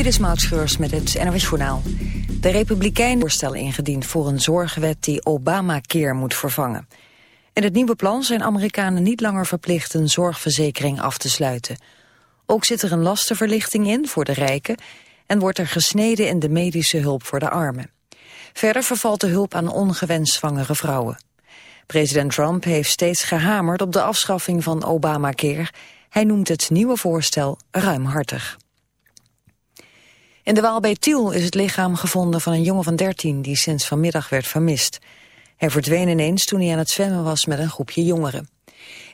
Dit is Maud met het NOS Journaal. De Republikeinen voorstellen ingediend voor een zorgwet die Obamacare moet vervangen. In het nieuwe plan zijn Amerikanen niet langer verplicht een zorgverzekering af te sluiten. Ook zit er een lastenverlichting in voor de rijken en wordt er gesneden in de medische hulp voor de armen. Verder vervalt de hulp aan ongewenst zwangere vrouwen. President Trump heeft steeds gehamerd op de afschaffing van Obamacare. Hij noemt het nieuwe voorstel ruimhartig. In de Waal bij Tiel is het lichaam gevonden van een jongen van 13 die sinds vanmiddag werd vermist. Hij verdween ineens toen hij aan het zwemmen was met een groepje jongeren.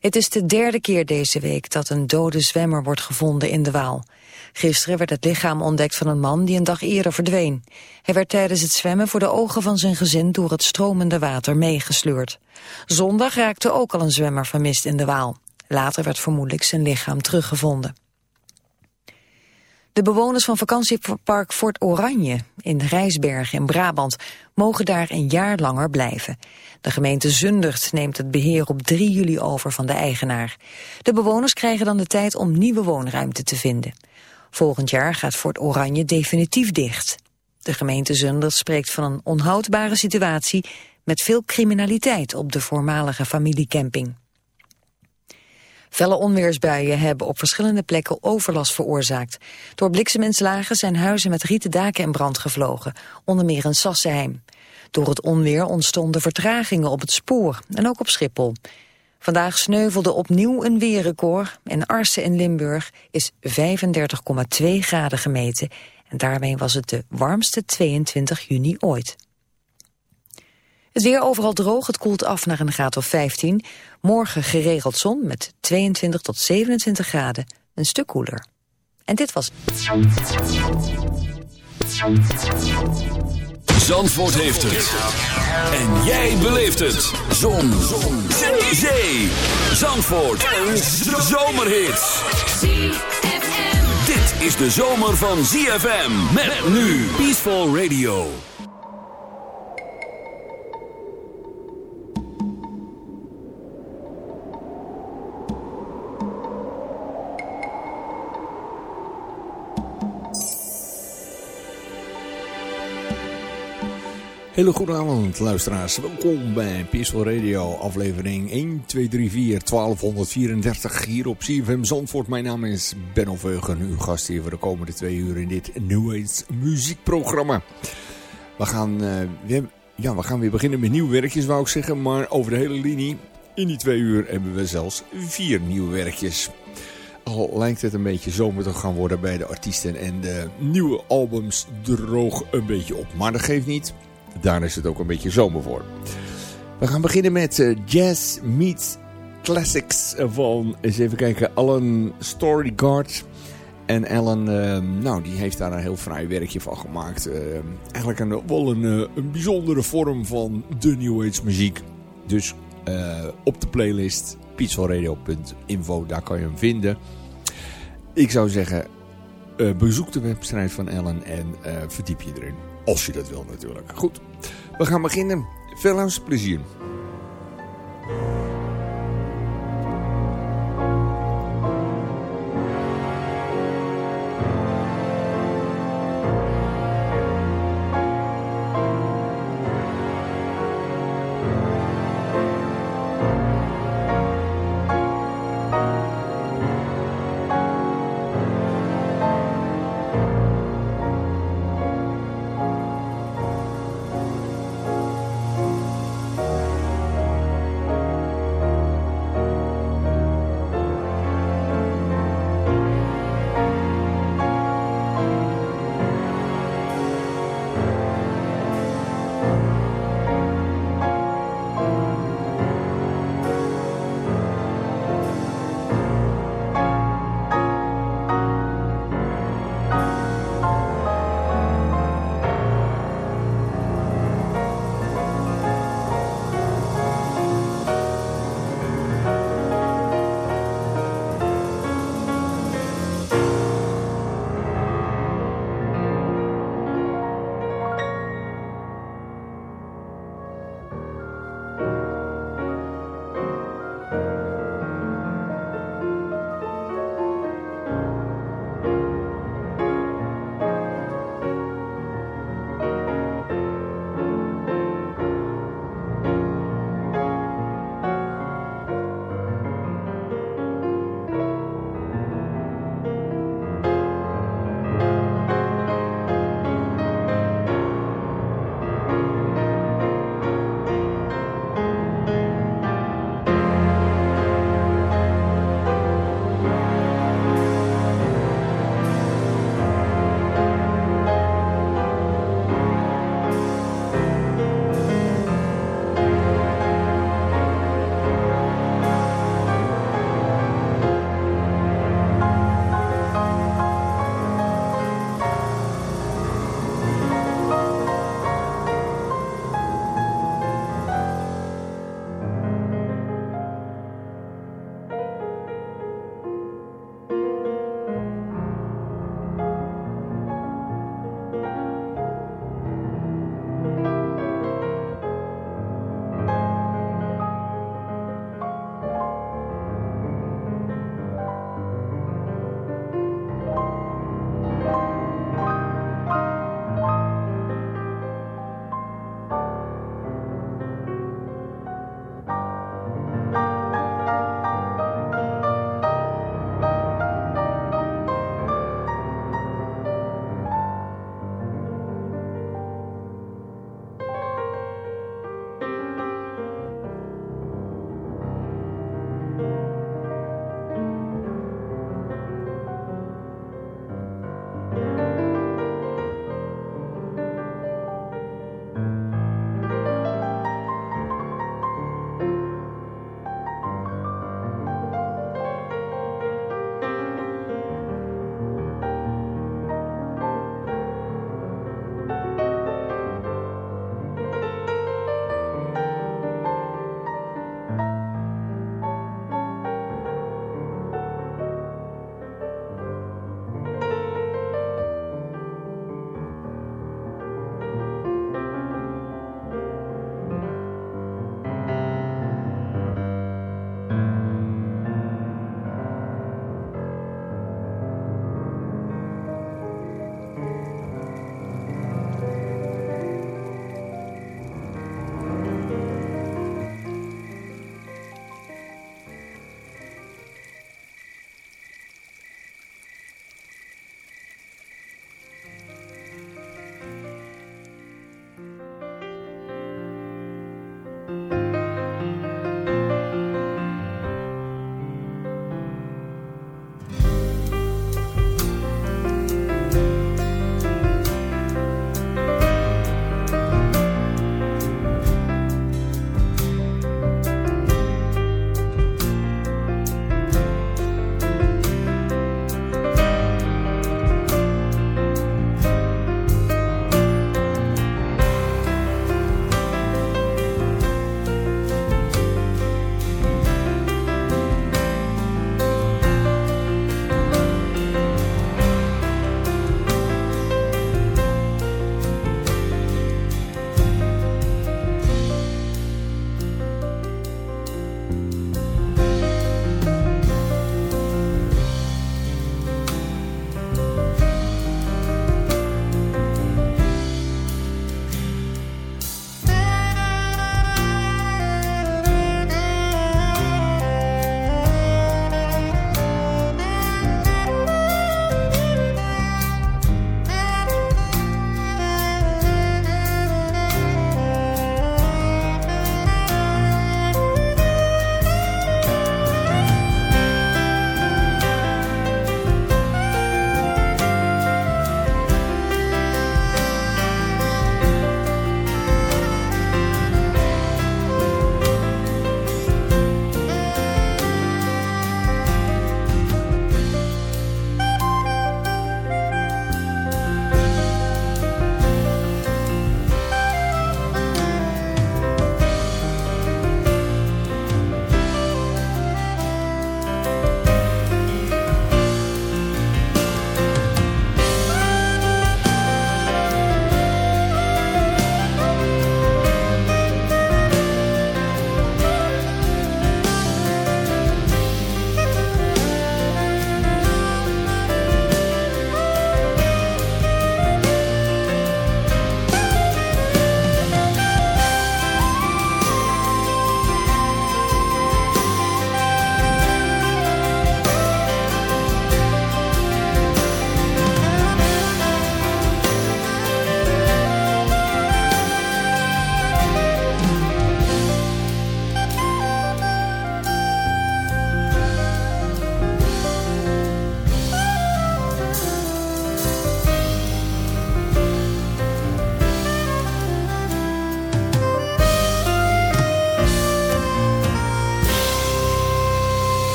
Het is de derde keer deze week dat een dode zwemmer wordt gevonden in de Waal. Gisteren werd het lichaam ontdekt van een man die een dag eerder verdween. Hij werd tijdens het zwemmen voor de ogen van zijn gezin door het stromende water meegesleurd. Zondag raakte ook al een zwemmer vermist in de Waal. Later werd vermoedelijk zijn lichaam teruggevonden. De bewoners van vakantiepark Fort Oranje in Rijsbergen in Brabant mogen daar een jaar langer blijven. De gemeente Zundert neemt het beheer op 3 juli over van de eigenaar. De bewoners krijgen dan de tijd om nieuwe woonruimte te vinden. Volgend jaar gaat Fort Oranje definitief dicht. De gemeente Zundert spreekt van een onhoudbare situatie met veel criminaliteit op de voormalige familiecamping. Felle onweersbuien hebben op verschillende plekken overlast veroorzaakt. Door blikseminslagen zijn huizen met rieten daken in brand gevlogen, onder meer in Sassenheim. Door het onweer ontstonden vertragingen op het spoor en ook op Schiphol. Vandaag sneuvelde opnieuw een weerrecord. In Arsen in Limburg is 35,2 graden gemeten. En daarmee was het de warmste 22 juni ooit. Het weer overal droog, het koelt af naar een graad of 15. Morgen geregeld zon met 22 tot 27 graden, een stuk koeler. En dit was... Zandvoort heeft het. En jij beleeft het. Zon. zon. Zee. Zandvoort. Een zomerhit. Dit is de zomer van ZFM. Met nu Peaceful Radio. Hele goede avond luisteraars. Welkom bij Peaceful Radio aflevering 1, 2, 3, 4, 1234 hier op CFM Zandvoort. Mijn naam is Benno Veugen, uw gast hier voor de komende twee uur in dit Age muziekprogramma. We gaan, weer, ja, we gaan weer beginnen met nieuwe werkjes wou ik zeggen, maar over de hele linie in die twee uur hebben we zelfs vier nieuwe werkjes. Al lijkt het een beetje zomer te gaan worden bij de artiesten en de nieuwe albums droog een beetje op. Maar dat geeft niet daar is het ook een beetje zomer voor. We gaan beginnen met uh, Jazz Meets Classics van, eens even kijken, Alan Storyguard. En Alan, uh, nou, die heeft daar een heel fraai werkje van gemaakt. Uh, eigenlijk een, wel een, een bijzondere vorm van de New Age muziek. Dus op de playlist peacefulradio.info, daar kan je hem vinden. Ik zou zeggen, bezoek de website van Alan en verdiep je erin. Als je dat wil natuurlijk. Goed, we gaan beginnen. Veel plezier.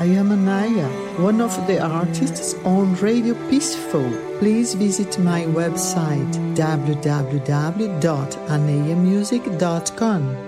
I am Anaya, one of the artists on Radio Peaceful. Please visit my website www.anayamusic.com.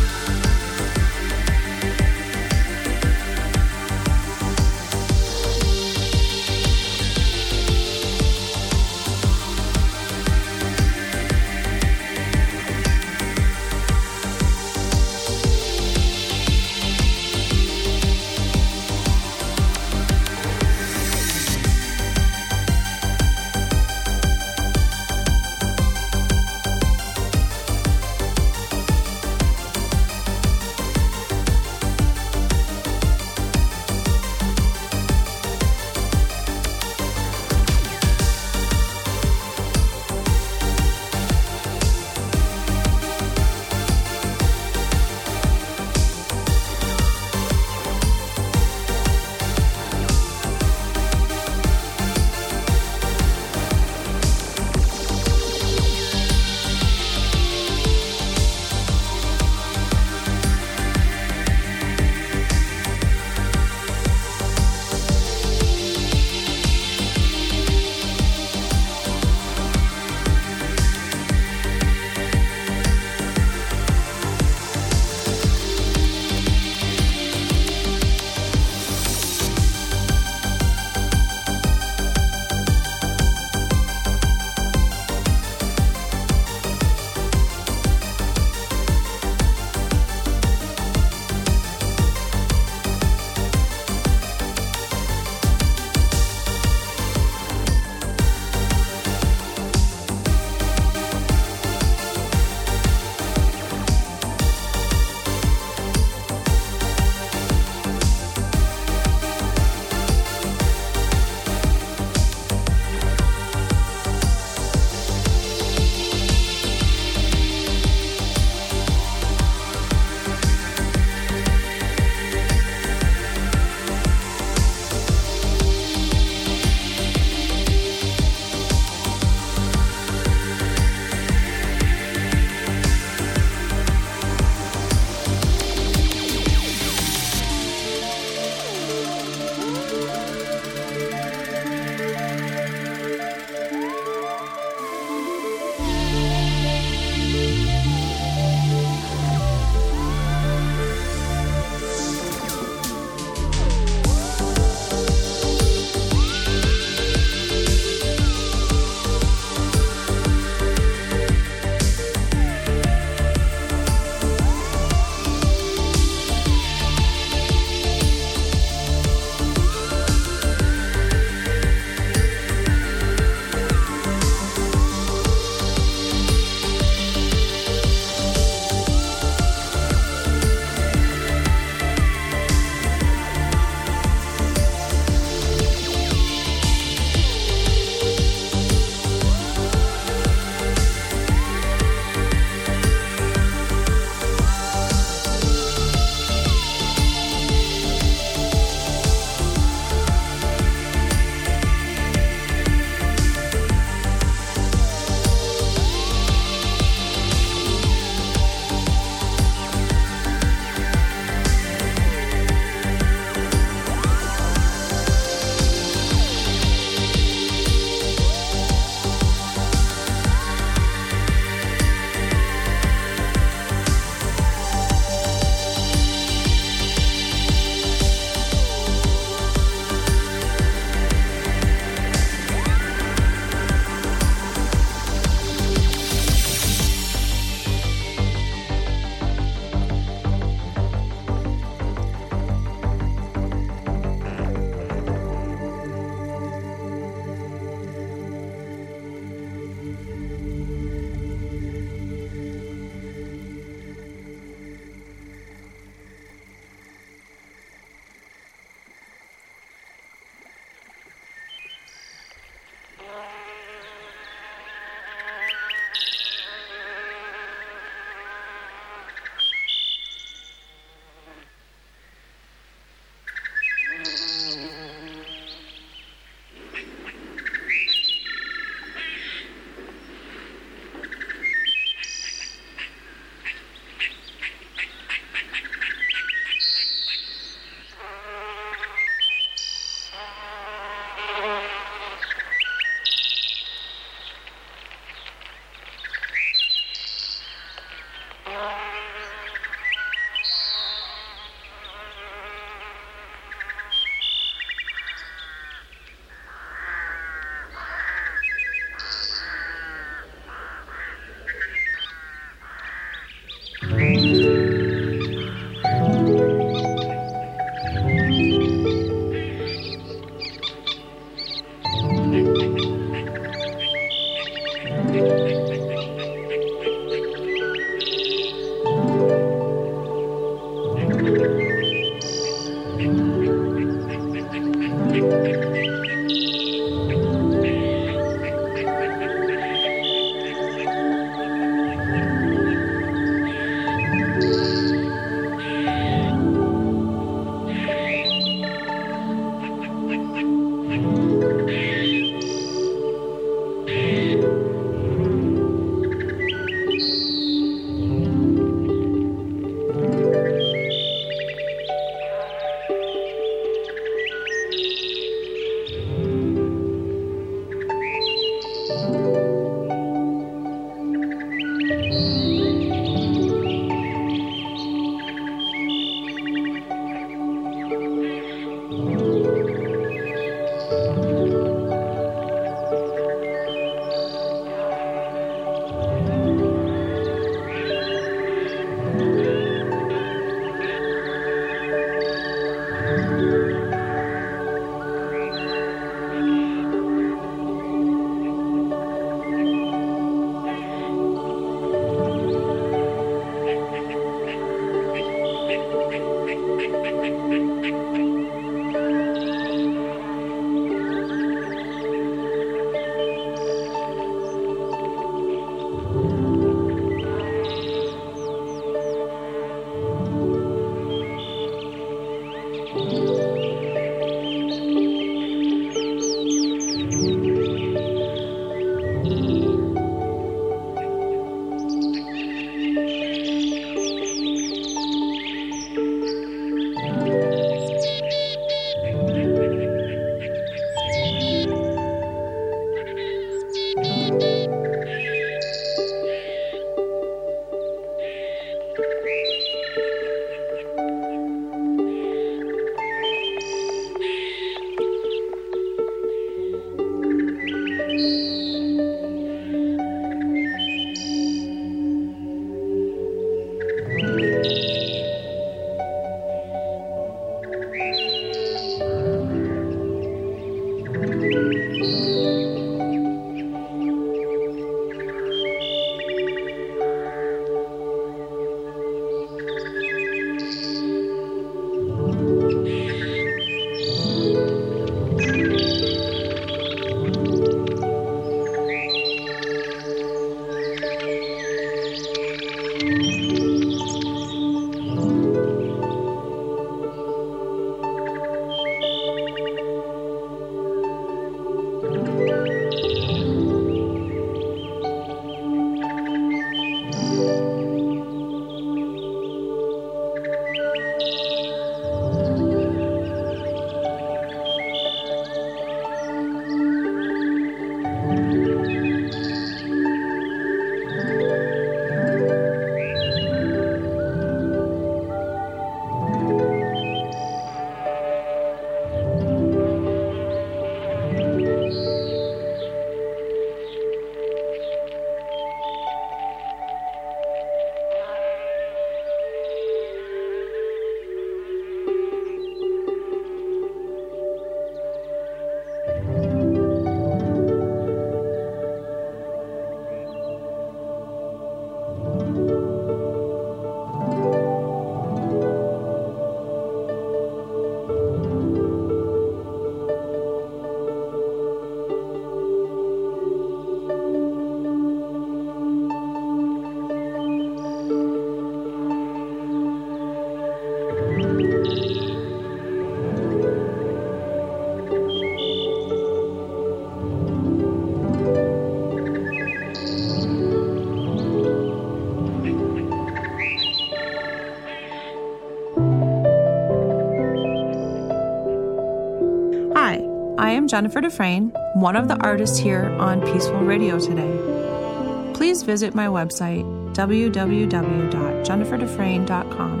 Jennifer Dufresne, one of the artists here on Peaceful Radio today. Please visit my website, www.jenniferdufresne.com,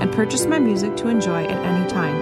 and purchase my music to enjoy at any time